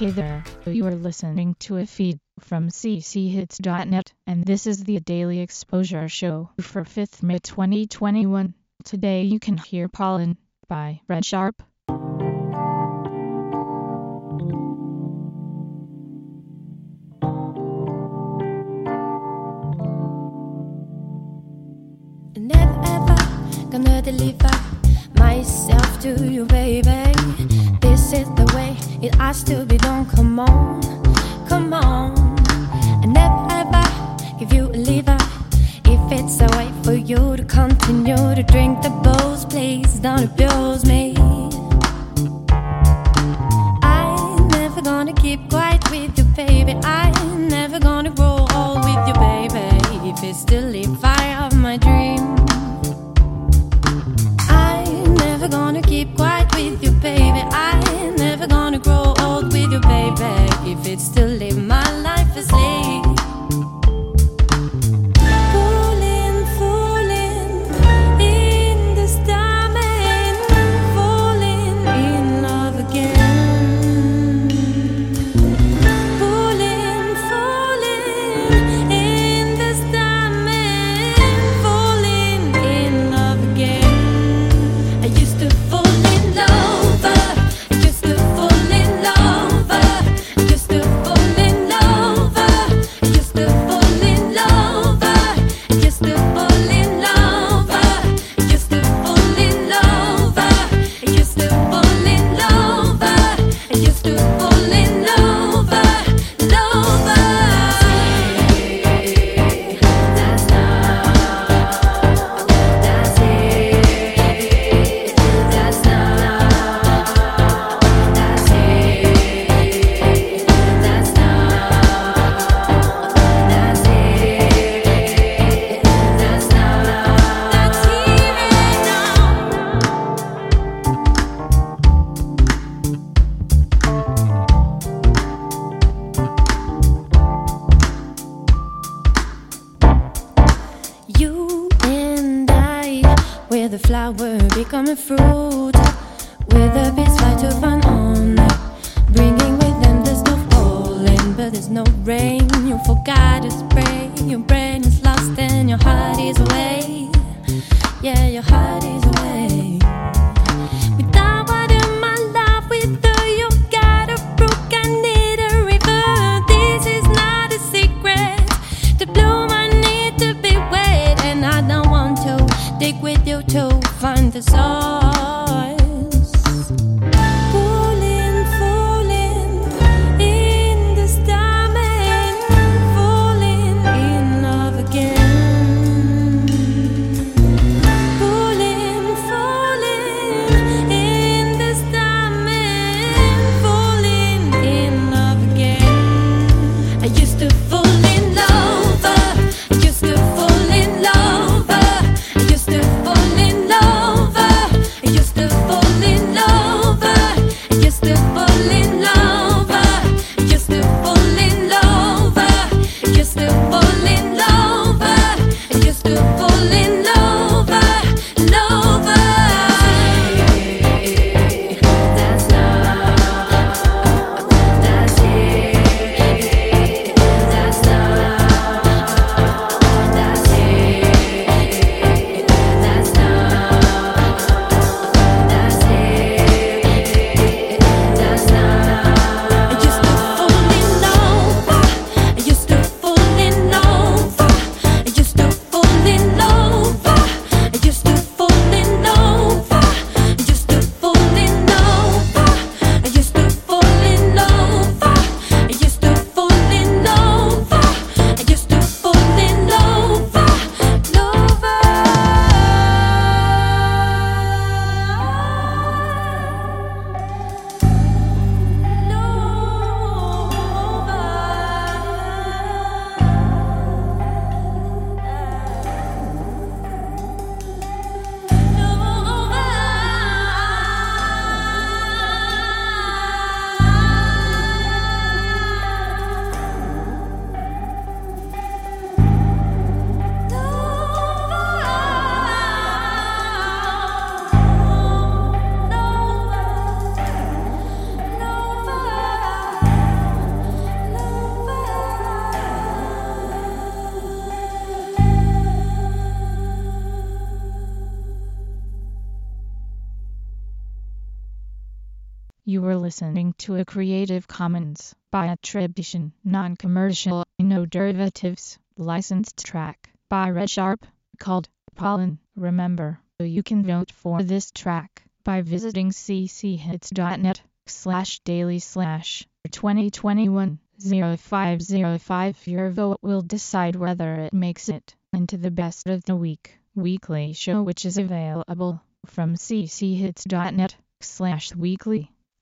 Hey there, you are listening to a feed from cchits.net, and this is the Daily Exposure Show for 5th May 2021. Today you can hear Pollen by Red Sharp. Never ever gonna deliver myself to you, baby. This is the it has to be done. Come on, come on. I never ever give you a liver if it's a way for you to continue to drink the booze. Please don't abuse me. The flower becoming fruit. With a bees fight to find on. Bringing with them there's no falling, but there's no rain. You forgot to spray. Your brain is lost and your heart is away. Yeah, your heart is away. You were listening to a Creative Commons by attribution, non-commercial, no derivatives, licensed track by Red Sharp called Pollen. Remember, you can vote for this track by visiting cchits.net slash daily slash 2021 0505. Your vote will decide whether it makes it into the best of the week weekly show which is available from cchits.net slash weekly.